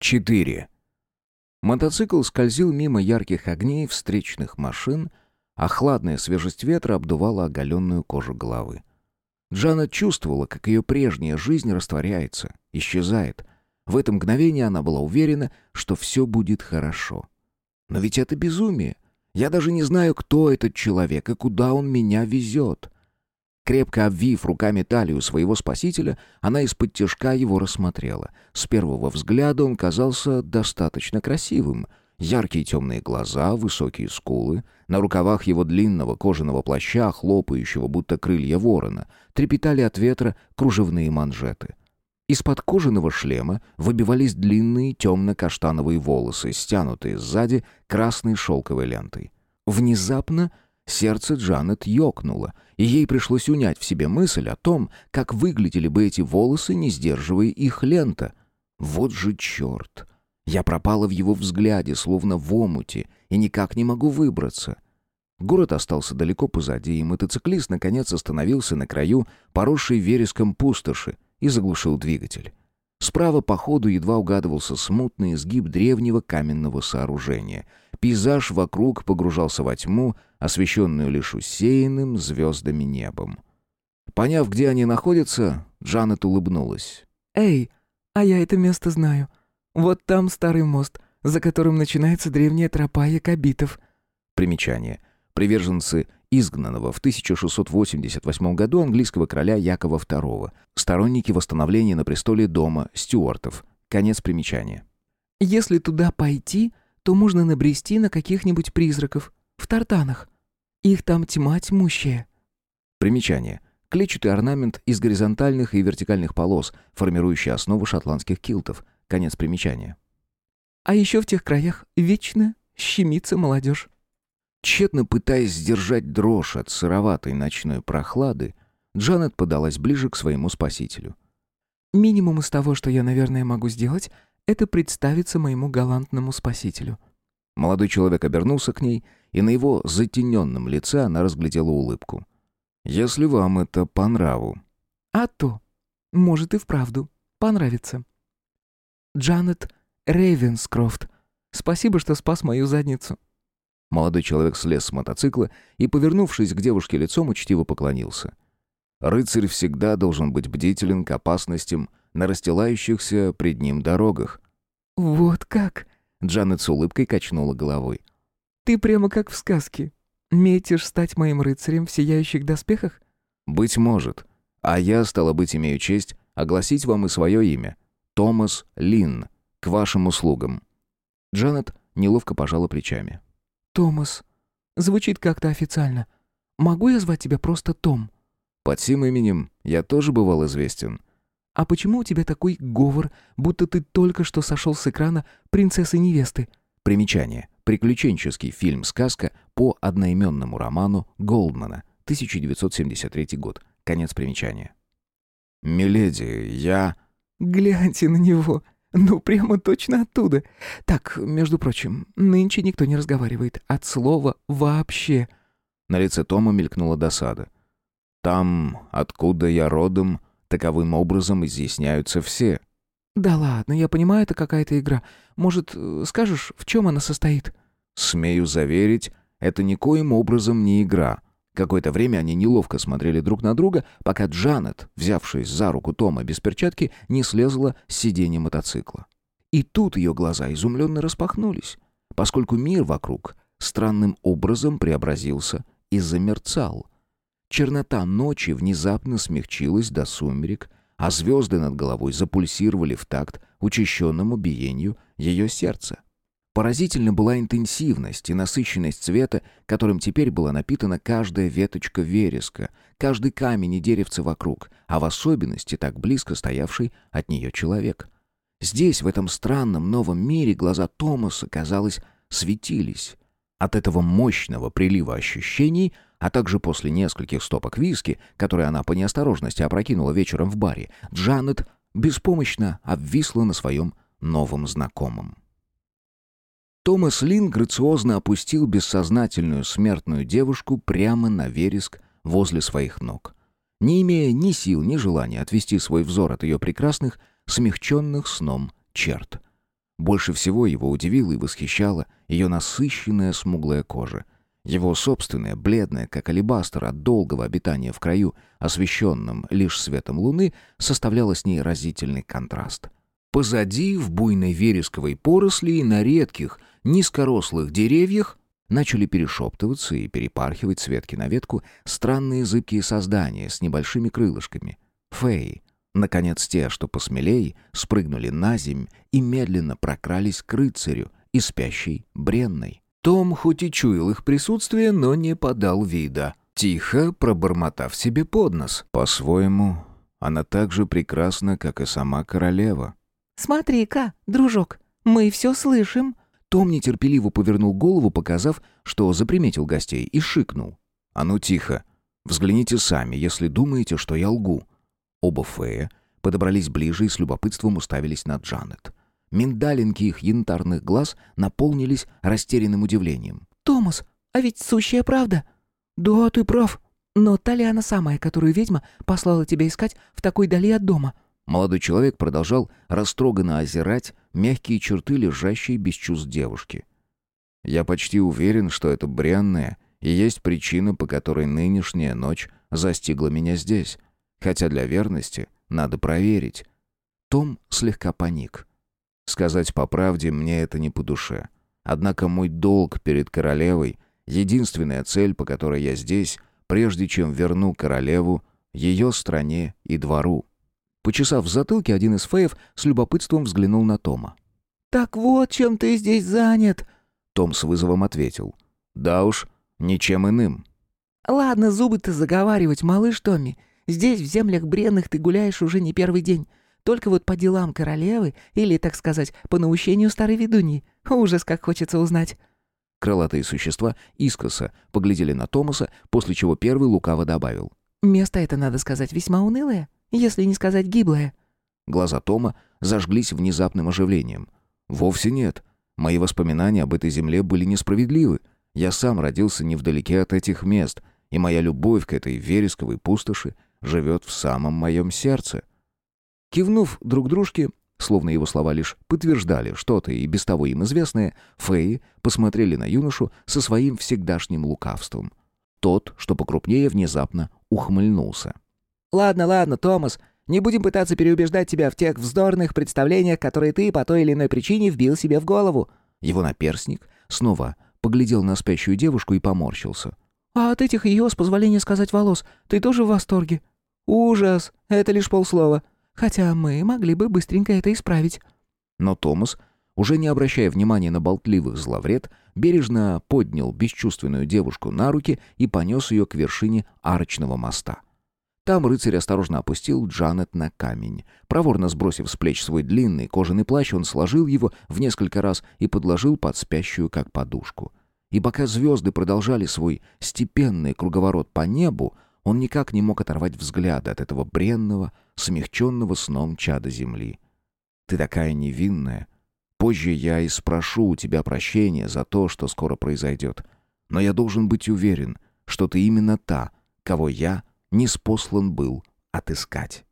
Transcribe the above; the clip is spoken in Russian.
4. Мотоцикл скользил мимо ярких огней встречных машин, а хладная свежесть ветра обдувала оголенную кожу головы. Джана чувствовала, как ее прежняя жизнь растворяется, исчезает. В это мгновение она была уверена, что все будет хорошо. Но ведь это безумие. Я даже не знаю, кто этот человек и куда он меня везет. Крепко обвив руками талию своего спасителя, она из-под тяжка его рассмотрела. С первого взгляда он казался достаточно красивым. Яркие темные глаза, высокие скулы, на рукавах его длинного кожаного плаща, хлопающего будто крылья ворона, трепетали от ветра кружевные манжеты. Из-под кожаного шлема выбивались длинные темно-каштановые волосы, стянутые сзади красной шелковой лентой. Внезапно Сердце Джанет ёкнуло, и ей пришлось унять в себе мысль о том, как выглядели бы эти волосы, не сдерживая их лента. Вот же черт! Я пропала в его взгляде, словно в омуте, и никак не могу выбраться. Город остался далеко позади, и мотоциклист наконец остановился на краю, поросшей вереском пустоши, и заглушил двигатель. Справа по ходу едва угадывался смутный изгиб древнего каменного сооружения. Пейзаж вокруг погружался во тьму, освещенную лишь усеянным звездами небом. Поняв, где они находятся, Джанет улыбнулась. «Эй, а я это место знаю. Вот там старый мост, за которым начинается древняя тропа якобитов». Примечание. Приверженцы изгнанного в 1688 году английского короля Якова II, сторонники восстановления на престоле дома Стюартов. Конец примечания. «Если туда пойти, то можно набрести на каких-нибудь призраков в тартанах. Их там тьма тьмущая». Примечание. Клетчатый орнамент из горизонтальных и вертикальных полос, формирующий основу шотландских килтов. Конец примечания. «А еще в тех краях вечно щемится молодежь». Тщетно пытаясь сдержать дрожь от сыроватой ночной прохлады, Джанет подалась ближе к своему спасителю. «Минимум из того, что я, наверное, могу сделать, это представиться моему галантному спасителю». Молодой человек обернулся к ней, и на его затененном лице она разглядела улыбку. «Если вам это по нраву». «А то. Может и вправду. Понравится». «Джанет Рейвенскрофт. Спасибо, что спас мою задницу». Молодой человек слез с мотоцикла и, повернувшись к девушке лицом, учтиво поклонился. Рыцарь всегда должен быть бдителен к опасностям на расстилающихся пред ним дорогах. «Вот как?» — Джанет с улыбкой качнула головой. «Ты прямо как в сказке. Метишь стать моим рыцарем в сияющих доспехах?» «Быть может. А я, стало быть, имею честь огласить вам и свое имя. Томас Лин. К вашим услугам». Джанет неловко пожала плечами. «Томас. Звучит как-то официально. Могу я звать тебя просто Том?» «Под сим именем я тоже бывал известен». «А почему у тебя такой говор, будто ты только что сошел с экрана принцессы-невесты?» Примечание. Приключенческий фильм-сказка по одноименному роману Голдмана, 1973 год. Конец примечания. «Миледи, я...» «Гляньте на него!» Ну, прямо точно оттуда. Так, между прочим, нынче никто не разговаривает. От слова «вообще». На лице Тома мелькнула досада. «Там, откуда я родом, таковым образом изъясняются все». «Да ладно, я понимаю, это какая-то игра. Может, скажешь, в чем она состоит?» «Смею заверить, это никоим образом не игра. Какое-то время они неловко смотрели друг на друга, пока Джанет, взявшись за руку Тома без перчатки, не слезла с сиденья мотоцикла. И тут ее глаза изумленно распахнулись, поскольку мир вокруг странным образом преобразился и замерцал. Чернота ночи внезапно смягчилась до сумерек, а звезды над головой запульсировали в такт учащенному биению ее сердца. Поразительна была интенсивность и насыщенность цвета, которым теперь была напитана каждая веточка вереска, каждый камень и деревце вокруг, а в особенности так близко стоявший от нее человек. Здесь, в этом странном новом мире, глаза Томаса, казалось, светились. От этого мощного прилива ощущений, а также после нескольких стопок виски, которые она по неосторожности опрокинула вечером в баре, Джанет беспомощно обвисла на своем новом знакомом. Томас Лин грациозно опустил бессознательную смертную девушку прямо на вереск возле своих ног, не имея ни сил, ни желания отвести свой взор от ее прекрасных, смягченных сном черт. Больше всего его удивила и восхищала ее насыщенная смуглая кожа. Его собственная, бледная, как алебастр от долгого обитания в краю, освещенном лишь светом луны, составляла с ней разительный контраст. Позади, в буйной вересковой поросли и на редких, низкорослых деревьях начали перешептываться и перепархивать с ветки на ветку странные зыбкие создания с небольшими крылышками. Феи. Наконец, те, что посмелее, спрыгнули на земь и медленно прокрались к рыцарю и спящей бренной. Том хоть и чуял их присутствие, но не подал вида. Тихо пробормотав себе под нос. По-своему, она так же прекрасна, как и сама королева. «Смотри-ка, дружок, мы все слышим», том нетерпеливо повернул голову, показав, что заприметил гостей, и шикнул. «А ну тихо! Взгляните сами, если думаете, что я лгу». Оба фея подобрались ближе и с любопытством уставились на Джанет. Миндалинки их янтарных глаз наполнились растерянным удивлением. «Томас, а ведь сущая правда!» «Да, ты прав. Но та ли она самая, которую ведьма послала тебя искать в такой дали от дома?» Молодой человек продолжал растроганно озирать мягкие черты лежащей без чувств девушки. «Я почти уверен, что это бренная и есть причина, по которой нынешняя ночь застигла меня здесь. Хотя для верности надо проверить». Том слегка паник. Сказать по правде, мне это не по душе. Однако мой долг перед королевой, единственная цель, по которой я здесь, прежде чем верну королеву, ее стране и двору. Почесав в затылке, один из феев с любопытством взглянул на Тома. «Так вот, чем ты здесь занят?» Том с вызовом ответил. «Да уж, ничем иным». «Ладно, зубы-то заговаривать, малыш Томми. Здесь, в землях бренных, ты гуляешь уже не первый день. Только вот по делам королевы, или, так сказать, по наущению старой ведуньи. Ужас, как хочется узнать». Крылатые существа искоса поглядели на Томаса, после чего первый лукаво добавил. «Место это, надо сказать, весьма унылое если не сказать гиблое». Глаза Тома зажглись внезапным оживлением. «Вовсе нет. Мои воспоминания об этой земле были несправедливы. Я сам родился невдалеке от этих мест, и моя любовь к этой вересковой пустоши живет в самом моем сердце». Кивнув друг дружке, словно его слова лишь подтверждали что-то и без того им известное, феи посмотрели на юношу со своим всегдашним лукавством. Тот, что покрупнее, внезапно ухмыльнулся. «Ладно, ладно, Томас, не будем пытаться переубеждать тебя в тех вздорных представлениях, которые ты по той или иной причине вбил себе в голову». Его наперсник снова поглядел на спящую девушку и поморщился. «А от этих ее, с позволения сказать, волос, ты тоже в восторге?» «Ужас! Это лишь полслова. Хотя мы могли бы быстренько это исправить». Но Томас, уже не обращая внимания на болтливых зловред, бережно поднял бесчувственную девушку на руки и понес ее к вершине арочного моста. Там рыцарь осторожно опустил Джанет на камень. Проворно сбросив с плеч свой длинный кожаный плащ, он сложил его в несколько раз и подложил под спящую, как подушку. И пока звезды продолжали свой степенный круговорот по небу, он никак не мог оторвать взгляда от этого бренного, смягченного сном чада земли. «Ты такая невинная. Позже я и спрошу у тебя прощения за то, что скоро произойдет. Но я должен быть уверен, что ты именно та, кого я не спослан был отыскать.